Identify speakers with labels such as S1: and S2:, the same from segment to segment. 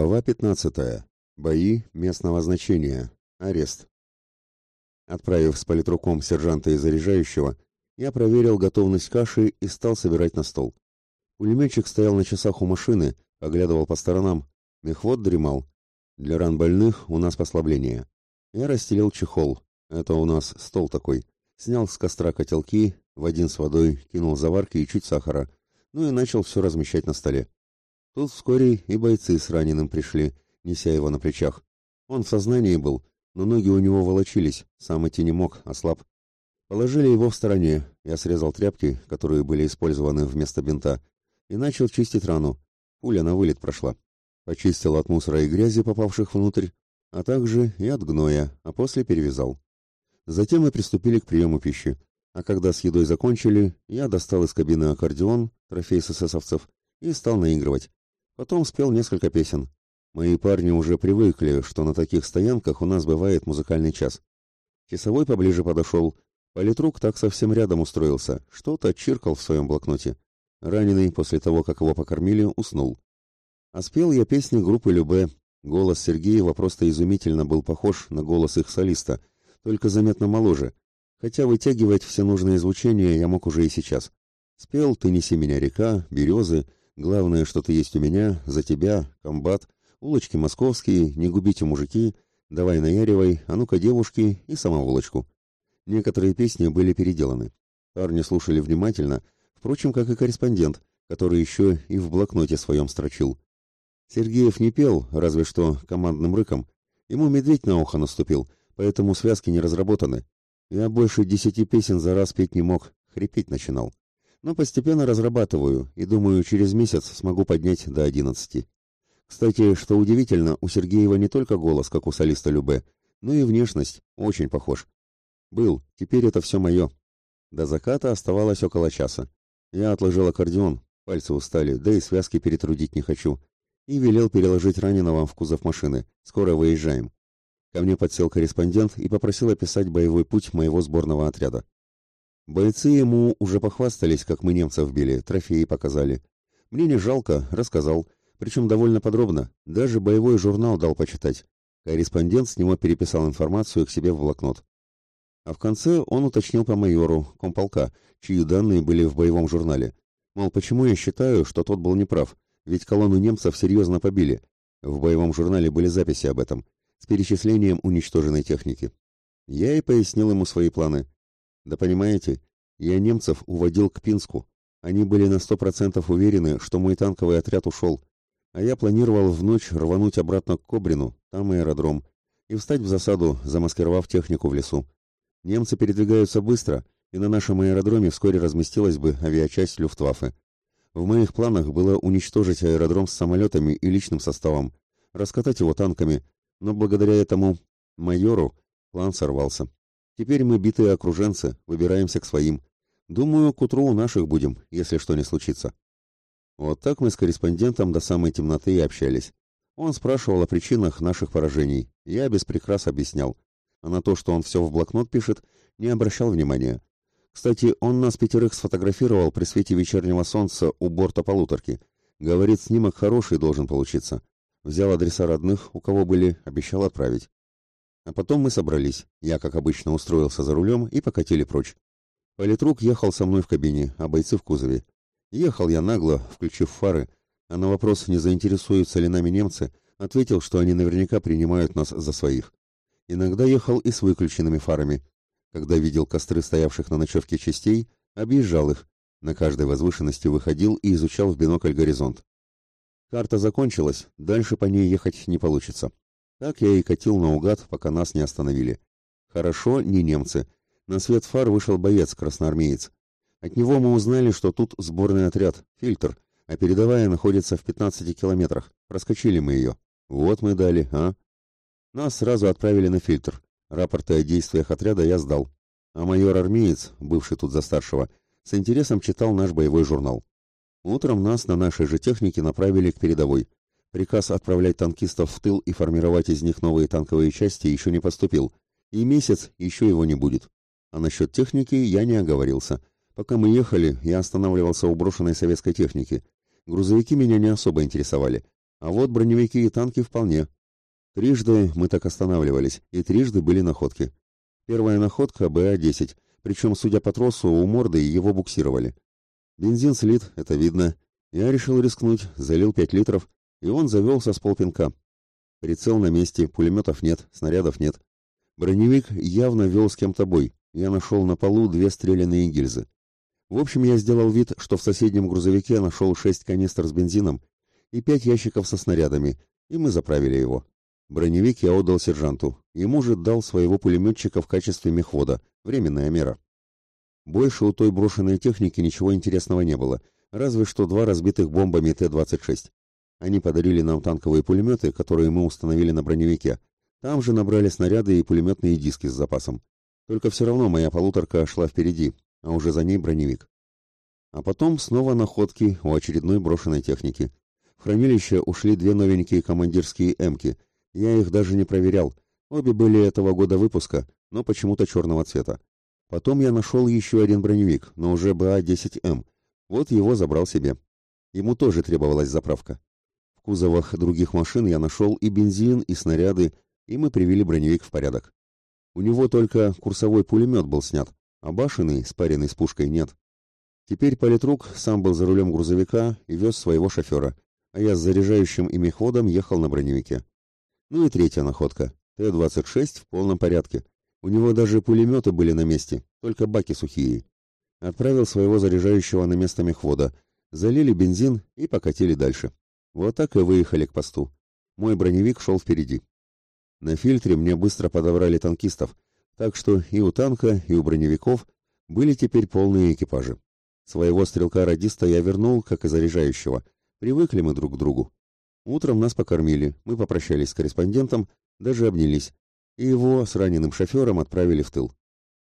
S1: Глава 15. Бои местного значения. Арест. Отправив с политруком сержанта и заряжающего, я проверил готовность каши и стал собирать на стол. Пулеметчик стоял на часах у машины, оглядывал по сторонам. Мехвод дремал. Для ран больных у нас послабление. Я расстелил чехол. Это у нас стол такой. Снял с костра котелки, в один с водой, кинул заварки и чуть сахара. Ну и начал все размещать на столе. Тут вскоре и бойцы с раненым пришли, неся его на плечах. Он в сознании был, но ноги у него волочились, сам идти не мог, ослаб. Положили его в стороне, я срезал тряпки, которые были использованы вместо бинта, и начал чистить рану. Пуля на вылет прошла. Почистил от мусора и грязи, попавших внутрь, а также и от гноя, а после перевязал. Затем мы приступили к приему пищи. А когда с едой закончили, я достал из кабины аккордеон, трофей с эсэсовцев, и стал наигрывать. Потом спел несколько песен. Мои парни уже привыкли, что на таких стоянках у нас бывает музыкальный час. Часовой поближе подошел. Политрук так совсем рядом устроился, что-то чиркал в своем блокноте. Раненый, после того, как его покормили, уснул. А спел я песни группы Любе. Голос Сергеева просто изумительно был похож на голос их солиста, только заметно моложе, хотя вытягивать все нужные звучания я мог уже и сейчас. Спел «Ты неси меня, река», «Березы», Главное, что ты есть у меня, за тебя, комбат, улочки московские, не губите мужики, давай наяривай, а ну-ка девушки и самоволочку. Некоторые песни были переделаны. Парни слушали внимательно, впрочем, как и корреспондент, который еще и в блокноте своем строчил. Сергеев не пел, разве что командным рыком. Ему медведь на ухо наступил, поэтому связки не разработаны. Я больше десяти песен за раз петь не мог, хрипеть начинал но постепенно разрабатываю и думаю, через месяц смогу поднять до одиннадцати. Кстати, что удивительно, у Сергеева не только голос, как у солиста Любе, но и внешность, очень похож. Был, теперь это все мое. До заката оставалось около часа. Я отложил аккордеон, пальцы устали, да и связки перетрудить не хочу, и велел переложить раненого в кузов машины. Скоро выезжаем. Ко мне подсел корреспондент и попросил описать боевой путь моего сборного отряда. Бойцы ему уже похвастались, как мы немцев били, трофеи показали. Мне не жалко, рассказал, причем довольно подробно, даже боевой журнал дал почитать. Корреспондент с него переписал информацию к себе в блокнот. А в конце он уточнил по майору, комполка, чьи данные были в боевом журнале. Мол, почему я считаю, что тот был неправ, ведь колонну немцев серьезно побили. В боевом журнале были записи об этом, с перечислением уничтоженной техники. Я и пояснил ему свои планы. Да понимаете, я немцев уводил к Пинску. Они были на сто процентов уверены, что мой танковый отряд ушел, а я планировал в ночь рвануть обратно к Кобрину, там аэродром, и встать в засаду, замаскировав технику в лесу. Немцы передвигаются быстро, и на нашем аэродроме вскоре разместилась бы авиачасть Люфтваффе. В моих планах было уничтожить аэродром с самолетами и личным составом, раскатать его танками, но благодаря этому майору план сорвался. Теперь мы битые окруженцы, выбираемся к своим. Думаю, к утру у наших будем, если что не случится. Вот так мы с корреспондентом до самой темноты и общались. Он спрашивал о причинах наших поражений. Я без прикрас объяснял. А на то, что он все в блокнот пишет, не обращал внимания. Кстати, он нас пятерых сфотографировал при свете вечернего солнца у борта полуторки. Говорит, снимок хороший должен получиться. Взял адреса родных, у кого были, обещал отправить. А потом мы собрались. Я, как обычно, устроился за рулем и покатили прочь. Политрук ехал со мной в кабине, а бойцы в кузове. Ехал я нагло, включив фары, а на вопрос, не заинтересуются ли нами немцы, ответил, что они наверняка принимают нас за своих. Иногда ехал и с выключенными фарами. Когда видел костры стоявших на ночевке частей, объезжал их. На каждой возвышенности выходил и изучал в бинокль горизонт. Карта закончилась, дальше по ней ехать не получится. Так я и катил наугад, пока нас не остановили. Хорошо, не немцы. На свет фар вышел боец, красноармеец. От него мы узнали, что тут сборный отряд, фильтр, а передовая находится в 15 километрах. Проскочили мы ее. Вот мы дали, а? Нас сразу отправили на фильтр. Рапорты о действиях отряда я сдал. А майор-армеец, бывший тут за старшего, с интересом читал наш боевой журнал. Утром нас на нашей же технике направили к передовой. Приказ отправлять танкистов в тыл и формировать из них новые танковые части еще не поступил, и месяц еще его не будет. А насчет техники я не оговорился. Пока мы ехали, я останавливался у брошенной советской техники. Грузовики меня не особо интересовали. А вот броневики и танки вполне. Трижды мы так останавливались, и трижды были находки. Первая находка БА-10, причем, судя по тросу, у морды его буксировали. Бензин слит, это видно. Я решил рискнуть, залил 5 литров, и он завелся с полпинка. Прицел на месте, пулеметов нет, снарядов нет. Броневик явно вел с кем-то бой. Я нашел на полу две стрелянные гильзы. В общем, я сделал вид, что в соседнем грузовике нашел шесть канистр с бензином и пять ящиков со снарядами, и мы заправили его. Броневик я отдал сержанту. Ему же дал своего пулеметчика в качестве мехвода. Временная мера. Больше у той брошенной техники ничего интересного не было, разве что два разбитых бомбами Т-26. Они подарили нам танковые пулеметы, которые мы установили на броневике. Там же набрали снаряды и пулеметные диски с запасом. Только все равно моя полуторка шла впереди, а уже за ней броневик. А потом снова находки у очередной брошенной техники. В хранилище ушли две новенькие командирские «Эмки», я их даже не проверял. Обе были этого года выпуска, но почему-то черного цвета. Потом я нашел еще один броневик, но уже БА-10М. Вот его забрал себе. Ему тоже требовалась заправка. В кузовах других машин я нашел и бензин, и снаряды, и мы привели броневик в порядок. У него только курсовой пулемет был снят, а башенный, спаренный с пушкой, нет. Теперь политрук сам был за рулем грузовика и вез своего шофера, а я с заряжающим ими ходом ехал на броневике. Ну и третья находка. Т-26 в полном порядке. У него даже пулеметы были на месте, только баки сухие. Отправил своего заряжающего на место мехвода. Залили бензин и покатили дальше. Вот так и выехали к посту. Мой броневик шел впереди. На фильтре мне быстро подобрали танкистов, так что и у танка, и у броневиков были теперь полные экипажи. Своего стрелка-радиста я вернул, как и заряжающего. Привыкли мы друг к другу. Утром нас покормили, мы попрощались с корреспондентом, даже обнялись, и его с раненым шофером отправили в тыл.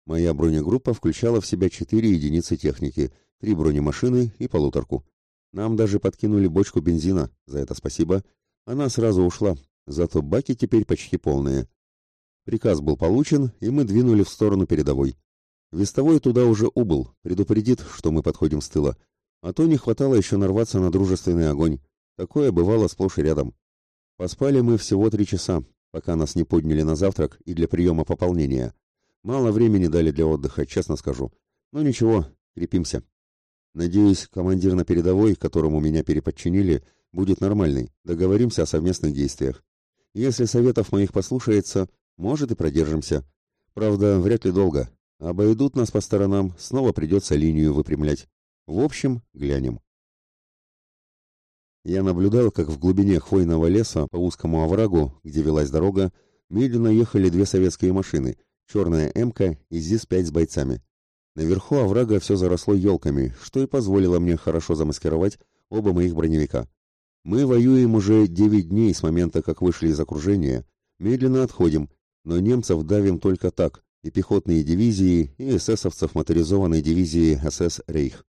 S1: Моя бронегруппа включала в себя четыре единицы техники, три бронемашины и полуторку. Нам даже подкинули бочку бензина, за это спасибо. Она сразу ушла, зато баки теперь почти полные. Приказ был получен, и мы двинули в сторону передовой. Вестовой туда уже убыл, предупредит, что мы подходим с тыла. А то не хватало еще нарваться на дружественный огонь. Такое бывало сплошь и рядом. Поспали мы всего три часа, пока нас не подняли на завтрак и для приема пополнения. Мало времени дали для отдыха, честно скажу. Но ничего, крепимся. Надеюсь, командир на передовой, которому меня переподчинили, будет нормальный. Договоримся о совместных действиях. Если советов моих послушается, может и продержимся. Правда, вряд ли долго. Обойдут нас по сторонам, снова придется линию выпрямлять. В общем, глянем. Я наблюдал, как в глубине хвойного леса по узкому оврагу, где велась дорога, медленно ехали две советские машины, черная «Эмка» и ЗИС-5 с бойцами. Наверху оврага все заросло елками, что и позволило мне хорошо замаскировать оба моих броневика. Мы воюем уже 9 дней с момента, как вышли из окружения, медленно отходим, но немцев давим только так, и пехотные дивизии, и эсэсовцев моторизованной дивизии СС «Рейх».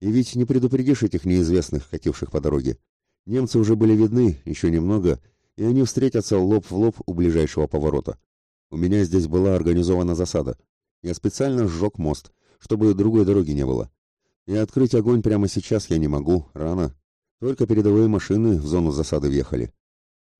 S1: И ведь не предупредишь этих неизвестных, кативших по дороге. Немцы уже были видны, еще немного, и они встретятся лоб в лоб у ближайшего поворота. У меня здесь была организована засада. Я специально сжег мост, чтобы другой дороги не было. И открыть огонь прямо сейчас я не могу, рано. Только передовые машины в зону засады въехали.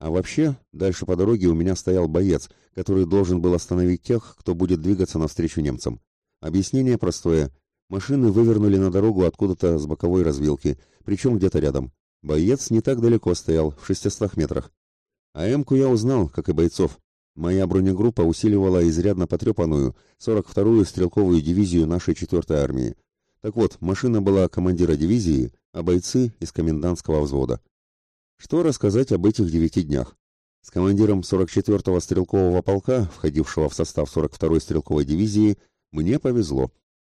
S1: А вообще, дальше по дороге у меня стоял боец, который должен был остановить тех, кто будет двигаться навстречу немцам. Объяснение простое — Машины вывернули на дорогу откуда-то с боковой развилки, причем где-то рядом. Боец не так далеко стоял, в 600 метрах. А Эмку я узнал, как и бойцов. Моя бронегруппа усиливала изрядно потрепанную 42-ю стрелковую дивизию нашей 4-й армии. Так вот, машина была командира дивизии, а бойцы из комендантского взвода. Что рассказать об этих девяти днях? С командиром 44-го стрелкового полка, входившего в состав 42-й стрелковой дивизии, мне повезло.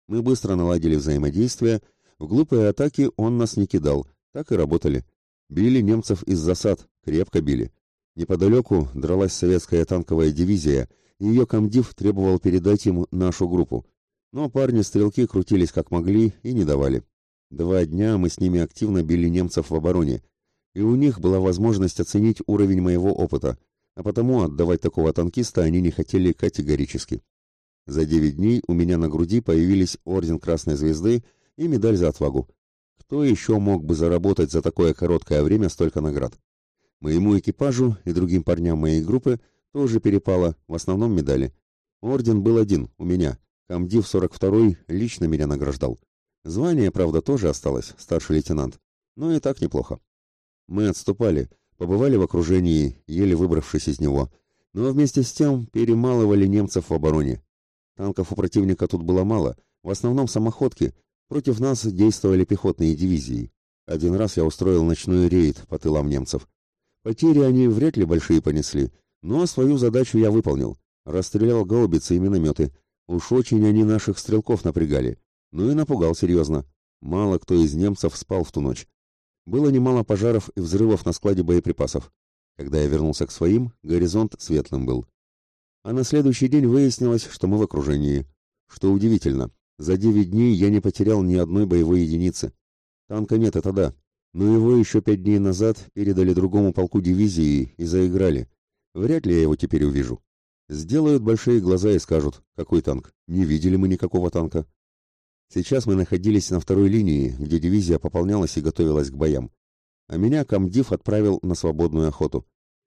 S1: Мы быстро наладили взаимодействие, в глупые атаки он нас не кидал, так и работали. Били немцев из засад, крепко били. Неподалеку дралась советская танковая дивизия, и ее комдив требовал передать им нашу группу. Но парни-стрелки крутились как могли и не давали. Два дня мы с ними активно били немцев в обороне, и у них была возможность оценить уровень моего опыта, а потому отдавать такого танкиста они не хотели категорически. За девять дней у меня на груди появились орден Красной Звезды и медаль за отвагу. Кто еще мог бы заработать за такое короткое время столько наград? Моему экипажу и другим парням моей группы тоже перепало, в основном медали. Орден был один, у меня. Комдив 42-й лично меня награждал. Звание, правда, тоже осталось, старший лейтенант. Но и так неплохо. Мы отступали, побывали в окружении, еле выбравшись из него. Но вместе с тем перемалывали немцев в обороне. Танков у противника тут было мало, в основном самоходки. Против нас действовали пехотные дивизии. Один раз я устроил ночной рейд по тылам немцев. Потери они вряд ли большие понесли, но свою задачу я выполнил. Расстрелял гаубицы и минометы. Уж очень они наших стрелков напрягали. Ну и напугал серьезно. Мало кто из немцев спал в ту ночь. Было немало пожаров и взрывов на складе боеприпасов. Когда я вернулся к своим, горизонт светлым был. А на следующий день выяснилось, что мы в окружении. Что удивительно, за девять дней я не потерял ни одной боевой единицы. Танка нет, это да, но его еще пять дней назад передали другому полку дивизии и заиграли. Вряд ли я его теперь увижу. Сделают большие глаза и скажут, какой танк, не видели мы никакого танка. Сейчас мы находились на второй линии, где дивизия пополнялась и готовилась к боям. А меня комдив отправил на свободную охоту.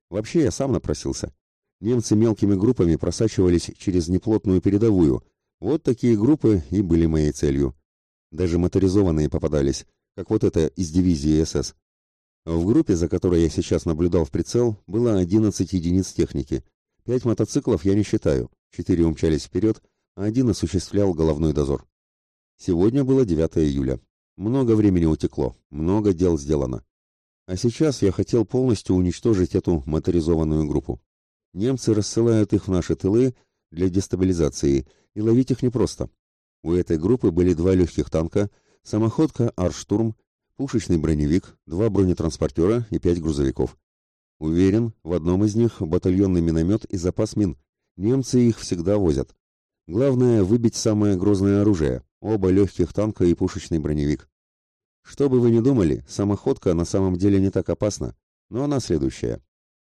S1: Вообще я сам напросился. Немцы мелкими группами просачивались через неплотную передовую. Вот такие группы и были моей целью. Даже моторизованные попадались, как вот это из дивизии СС. В группе, за которой я сейчас наблюдал в прицел, было 11 единиц техники. Пять мотоциклов я не считаю, четыре умчались вперед, а один осуществлял головной дозор. Сегодня было 9 июля. Много времени утекло, много дел сделано. А сейчас я хотел полностью уничтожить эту моторизованную группу. Немцы рассылают их в наши тылы для дестабилизации, и ловить их непросто. У этой группы были два легких танка, самоходка «Арштурм», пушечный броневик, два бронетранспортера и пять грузовиков. Уверен, в одном из них батальонный миномет и запас мин. Немцы их всегда возят. Главное выбить самое грозное оружие, оба легких танка и пушечный броневик. Что бы вы ни думали, самоходка на самом деле не так опасна, но она следующая.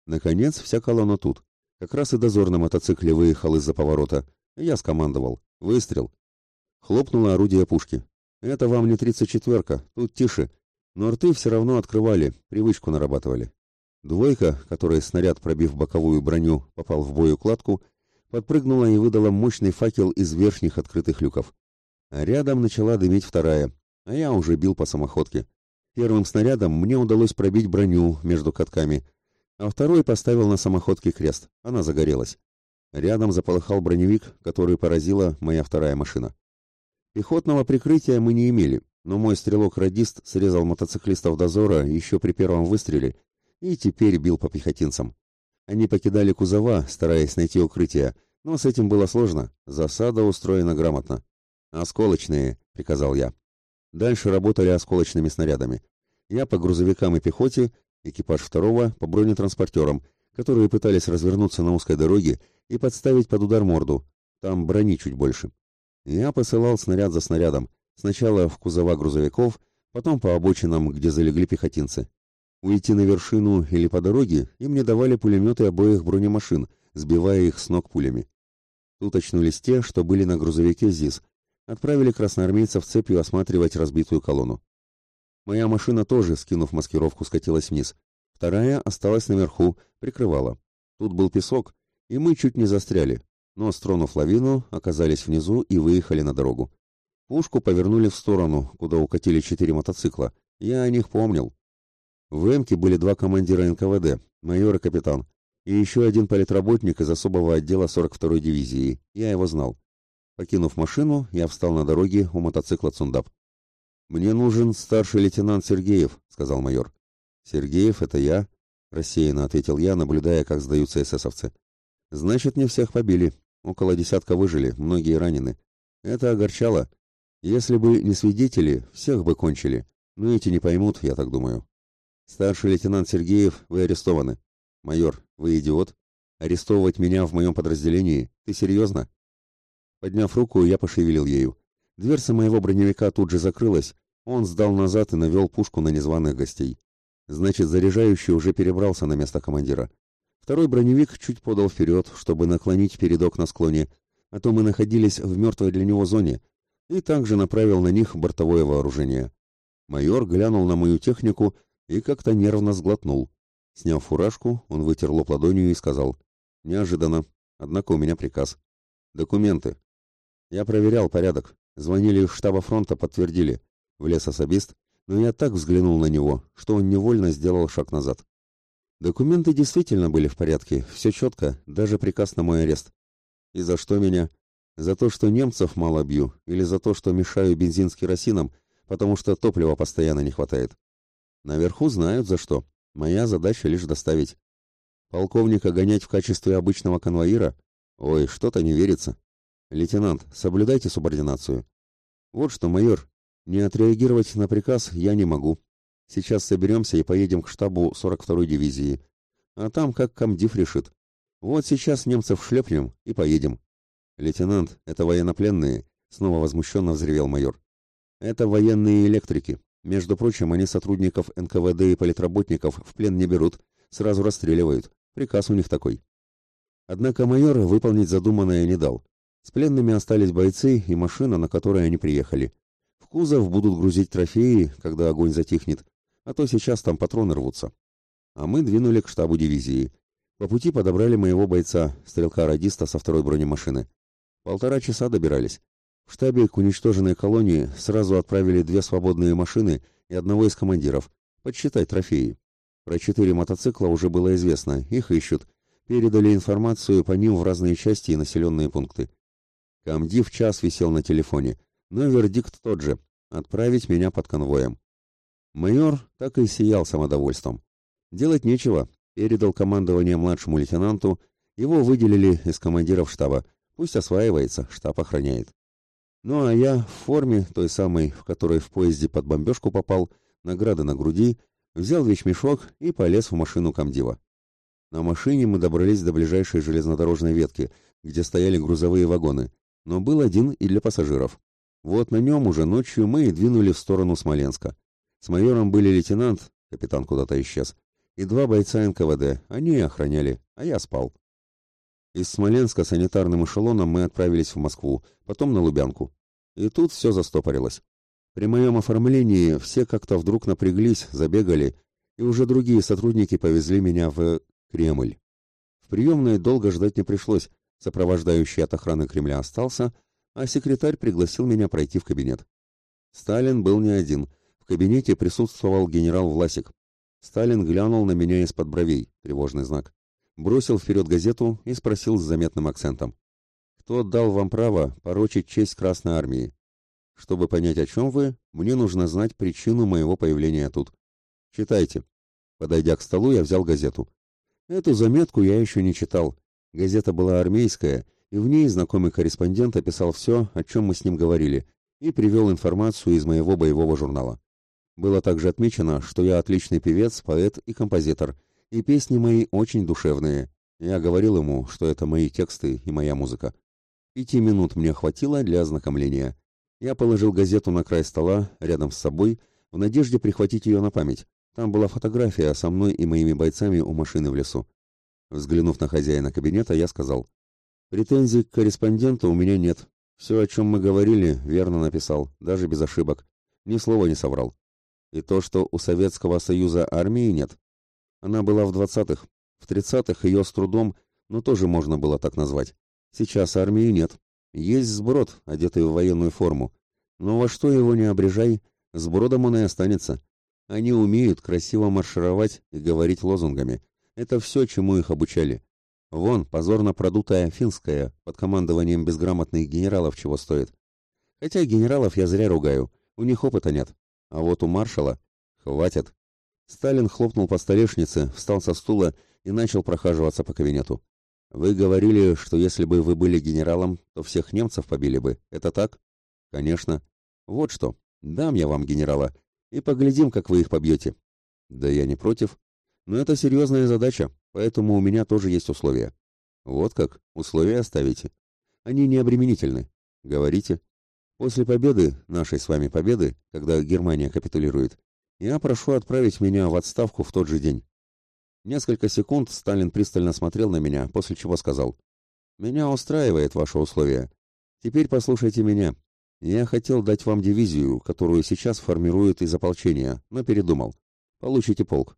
S1: Наконец, вся колонна тут. Как раз и дозор на мотоцикле выехал из-за поворота. Я скомандовал. Выстрел. Хлопнуло орудие пушки. Это вам не тридцать четверка, тут тише. Но рты все равно открывали, привычку нарабатывали. Двойка, которой снаряд, пробив боковую броню, попал в боеукладку, подпрыгнула и выдала мощный факел из верхних открытых люков. А рядом начала дымить вторая, а я уже бил по самоходке. Первым снарядом мне удалось пробить броню между катками — а второй поставил на самоходке крест. Она загорелась. Рядом заполыхал броневик, который поразила моя вторая машина. Пехотного прикрытия мы не имели, но мой стрелок-радист срезал мотоциклистов дозора еще при первом выстреле и теперь бил по пехотинцам. Они покидали кузова, стараясь найти укрытие, но с этим было сложно, засада устроена грамотно. «Осколочные», — приказал я. Дальше работали осколочными снарядами. Я по грузовикам и пехоте, экипаж второго по бронетранспортерам, которые пытались развернуться на узкой дороге и подставить под удар морду. Там брони чуть больше. Я посылал снаряд за снарядом, сначала в кузова грузовиков, потом по обочинам, где залегли пехотинцы. Уйти на вершину или по дороге им не давали пулеметы обоих бронемашин, сбивая их с ног пулями. Тут очнулись те, что были на грузовике ЗИС, отправили красноармейцев цепью осматривать разбитую колонну. Моя машина тоже, скинув маскировку, скатилась вниз. Вторая осталась наверху, прикрывала. Тут был песок, и мы чуть не застряли, но, стронув лавину, оказались внизу и выехали на дорогу. Пушку повернули в сторону, куда укатили четыре мотоцикла. Я о них помнил. В Эмке были два командира НКВД, майор и капитан, и еще один политработник из особого отдела 42-й дивизии. Я его знал. Покинув машину, я встал на дороге у мотоцикла «Цундап». «Мне нужен старший лейтенант Сергеев», — сказал майор. «Сергеев — это я», — рассеянно ответил я, наблюдая, как сдаются эсэсовцы. «Значит, не всех побили. Около десятка выжили, многие ранены. Это огорчало. Если бы не свидетели, всех бы кончили. Но эти не поймут, я так думаю. Старший лейтенант Сергеев, вы арестованы. Майор, вы идиот? Арестовывать меня в моем подразделении? Ты серьезно?» Подняв руку, я пошевелил ею. Дверца моего броневика тут же закрылась, он сдал назад и навел пушку на незваных гостей. Значит, заряжающий уже перебрался на место командира. Второй броневик чуть подал вперед, чтобы наклонить передок на склоне, а то мы находились в мертвой для него зоне, и также направил на них бортовое вооружение. Майор глянул на мою технику и как-то нервно сглотнул. Сняв фуражку, он вытер лоб ладонью и сказал. Неожиданно. Однако у меня приказ. Документы. Я проверял порядок. Звонили из штаба фронта, подтвердили. Влез особист, но я так взглянул на него, что он невольно сделал шаг назад. Документы действительно были в порядке, все четко, даже приказ на мой арест. И за что меня? За то, что немцев мало бью, или за то, что мешаю бензин с керосином, потому что топлива постоянно не хватает? Наверху знают за что. Моя задача лишь доставить. Полковника гонять в качестве обычного конвоира? Ой, что-то не верится. Лейтенант, соблюдайте субординацию. Вот что, майор, не отреагировать на приказ я не могу. Сейчас соберемся и поедем к штабу 42-й дивизии. А там как комдив решит. Вот сейчас немцев шлепнем и поедем. Лейтенант, это военнопленные, снова возмущенно взревел майор. Это военные электрики. Между прочим, они сотрудников НКВД и политработников в плен не берут, сразу расстреливают. Приказ у них такой. Однако майор выполнить задуманное не дал. С пленными остались бойцы и машина, на которой они приехали. В кузов будут грузить трофеи, когда огонь затихнет, а то сейчас там патроны рвутся. А мы двинули к штабу дивизии. По пути подобрали моего бойца, стрелка-радиста со второй бронемашины. Полтора часа добирались. В штабе к уничтоженной колонии сразу отправили две свободные машины и одного из командиров, подсчитать трофеи. Про четыре мотоцикла уже было известно, их ищут. Передали информацию по ним в разные части и населенные пункты. Камдив час висел на телефоне, но вердикт тот же — отправить меня под конвоем. Майор так и сиял самодовольством. Делать нечего, передал командование младшему лейтенанту, его выделили из командиров штаба, пусть осваивается, штаб охраняет. Ну а я в форме, той самой, в которой в поезде под бомбежку попал, награды на груди, взял вещмешок и полез в машину комдива. На машине мы добрались до ближайшей железнодорожной ветки, где стояли грузовые вагоны, но был один и для пассажиров. Вот на нем уже ночью мы и двинули в сторону Смоленска. С майором были лейтенант, капитан куда-то исчез, и два бойца НКВД. Они охраняли, а я спал. Из Смоленска санитарным эшелоном мы отправились в Москву, потом на Лубянку. И тут все застопорилось. При моем оформлении все как-то вдруг напряглись, забегали, и уже другие сотрудники повезли меня в Кремль. В приемной долго ждать не пришлось, сопровождающий от охраны Кремля остался, а секретарь пригласил меня пройти в кабинет. Сталин был не один, кабинете присутствовал генерал Власик. Сталин глянул на меня из-под бровей, тревожный знак. Бросил вперед газету и спросил с заметным акцентом. «Кто дал вам право порочить честь Красной Армии? Чтобы понять, о чем вы, мне нужно знать причину моего появления тут. Читайте». Подойдя к столу, я взял газету. Эту заметку я еще не читал. Газета была армейская, и в ней знакомый корреспондент описал все, о чем мы с ним говорили, и привел информацию из моего боевого журнала. Было также отмечено, что я отличный певец, поэт и композитор, и песни мои очень душевные. Я говорил ему, что это мои тексты и моя музыка. Пяти минут мне хватило для ознакомления. Я положил газету на край стола, рядом с собой, в надежде прихватить ее на память. Там была фотография со мной и моими бойцами у машины в лесу. Взглянув на хозяина кабинета, я сказал, «Претензий к корреспонденту у меня нет. Все, о чем мы говорили, верно написал, даже без ошибок. Ни слова не соврал. И то, что у Советского Союза армии нет. Она была в 20-х. В 30-х ее с трудом, но тоже можно было так назвать. Сейчас армии нет. Есть сброд, одетый в военную форму. Но во что его не обрежай, сбродом он и останется. Они умеют красиво маршировать и говорить лозунгами. Это все, чему их обучали. Вон, позорно продутая финская, под командованием безграмотных генералов чего стоит. Хотя генералов я зря ругаю, у них опыта нет. А вот у маршала хватит. Сталин хлопнул по столешнице, встал со стула и начал прохаживаться по кабинету. Вы говорили, что если бы вы были генералом, то всех немцев побили бы. Это так? Конечно. Вот что. Дам я вам генерала и поглядим, как вы их побьете. Да я не против. Но это серьезная задача, поэтому у меня тоже есть условия. Вот как? Условия оставите. Они не обременительны. Говорите. После победы, нашей с вами победы, когда Германия капитулирует, я прошу отправить меня в отставку в тот же день. Несколько секунд Сталин пристально смотрел на меня, после чего сказал, «Меня устраивает ваше условие. Теперь послушайте меня. Я хотел дать вам дивизию, которую сейчас формируют из ополчения, но передумал. Получите полк».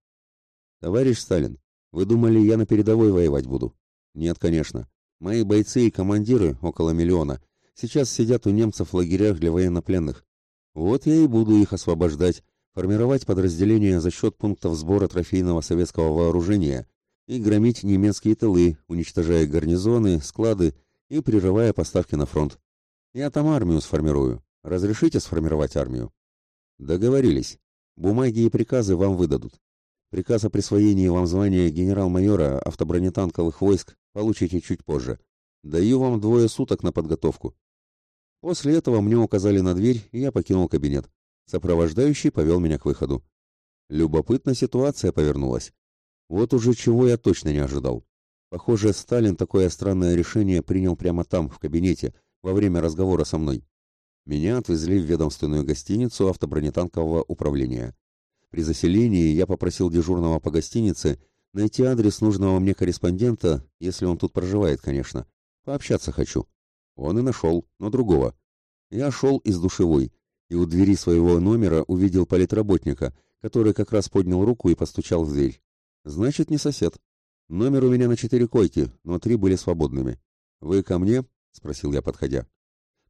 S1: Товарищ Сталин, вы думали, я на передовой воевать буду? Нет, конечно. Мои бойцы и командиры, около миллиона, сейчас сидят у немцев в лагерях для военнопленных. Вот я и буду их освобождать, формировать подразделения за счет пунктов сбора трофейного советского вооружения и громить немецкие тылы, уничтожая гарнизоны, склады и прерывая поставки на фронт. Я там армию сформирую. Разрешите сформировать армию? Договорились. Бумаги и приказы вам выдадут. Приказ о присвоении вам звания генерал-майора автобронетанковых войск получите чуть позже. Даю вам двое суток на подготовку. После этого мне указали на дверь, и я покинул кабинет. Сопровождающий повел меня к выходу. Любопытная ситуация повернулась. Вот уже чего я точно не ожидал. Похоже, Сталин такое странное решение принял прямо там, в кабинете, во время разговора со мной. Меня отвезли в ведомственную гостиницу автобронетанкового управления. При заселении я попросил дежурного по гостинице найти адрес нужного мне корреспондента, если он тут проживает, конечно. Пообщаться хочу. Он и нашел, но другого. Я шел из душевой, и у двери своего номера увидел политработника, который как раз поднял руку и постучал в дверь. Значит, не сосед. Номер у меня на четыре койки, но три были свободными. Вы ко мне? спросил я, подходя.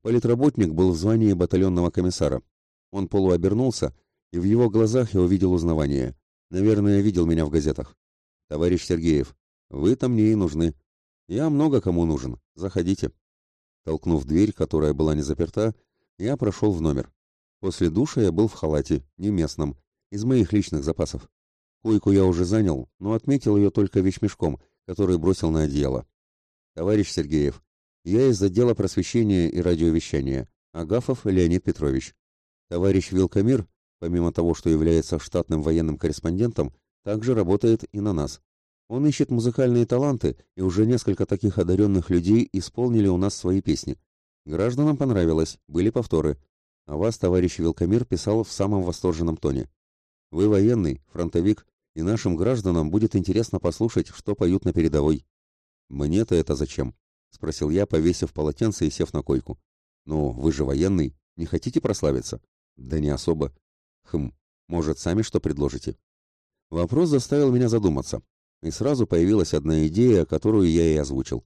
S1: Политработник был в звании батальонного комиссара. Он полуобернулся, и в его глазах я увидел узнавание. Наверное, видел меня в газетах. Товарищ Сергеев, вы-то мне и нужны. Я много кому нужен. Заходите. Толкнув дверь, которая была не заперта, я прошел в номер. После душа я был в халате, не местном, из моих личных запасов. Койку я уже занял, но отметил ее только вещмешком, который бросил на одеяло. Товарищ Сергеев, я из отдела просвещения и радиовещания. Агафов Леонид Петрович. Товарищ Вилкамир, помимо того, что является штатным военным корреспондентом, также работает и на нас. Он ищет музыкальные таланты, и уже несколько таких одаренных людей исполнили у нас свои песни. Гражданам понравилось, были повторы. А вас, товарищ Вилкамир, писал в самом восторженном тоне. Вы военный, фронтовик, и нашим гражданам будет интересно послушать, что поют на передовой. Мне-то это зачем? спросил я, повесив полотенце и сев на койку. Ну, вы же военный, не хотите прославиться? Да не особо. Хм, может, сами что предложите? Вопрос заставил меня задуматься, и сразу появилась одна идея, которую я и озвучил.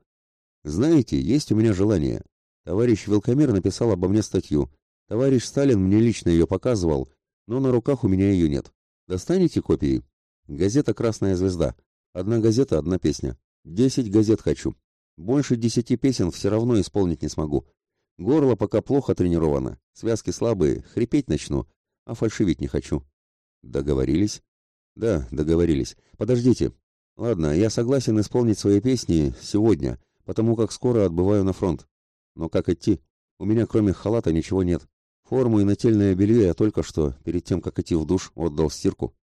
S1: Знаете, есть у меня желание. Товарищ Велкомир написал обо мне статью, Товарищ Сталин мне лично ее показывал, но на руках у меня ее нет. Достанете копии? Газета «Красная звезда». Одна газета, одна песня. Десять газет хочу. Больше десяти песен все равно исполнить не смогу. Горло пока плохо тренировано, связки слабые, хрипеть начну, а фальшивить не хочу. Договорились? Да, договорились. Подождите. Ладно, я согласен исполнить свои песни сегодня, потому как скоро отбываю на фронт. Но как идти? У меня кроме халата ничего нет. Форму и нательное белье я только что, перед тем, как идти в душ, отдал в стирку.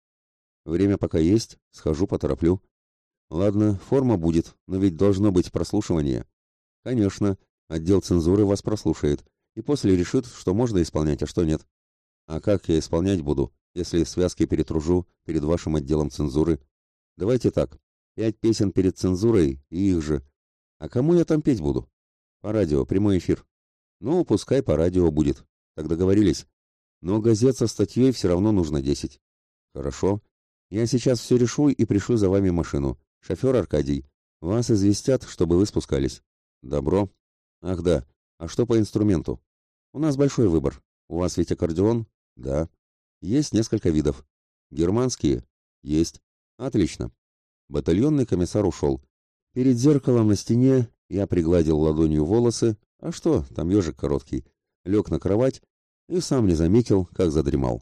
S1: Время пока есть, схожу, потороплю. Ладно, форма будет, но ведь должно быть прослушивание. Конечно, отдел цензуры вас прослушает, и после решит, что можно исполнять, а что нет. А как я исполнять буду, если связки перетружу перед вашим отделом цензуры? Давайте так, пять песен перед цензурой и их же. А кому я там петь буду? По радио, прямой эфир. Ну, пускай по радио будет. Так договорились. Но газет со статьей все равно нужно десять. Хорошо. Я сейчас все решу и пришлю за вами машину. Шофер Аркадий. Вас известят, чтобы вы спускались. Добро. Ах да. А что по инструменту? У нас большой выбор. У вас ведь аккордеон? Да. Есть несколько видов. Германские? Есть. Отлично. Батальонный комиссар ушел. Перед зеркалом на стене я пригладил ладонью волосы. А что, там ежик короткий. Лег на кровать и сам не заметил, как задремал.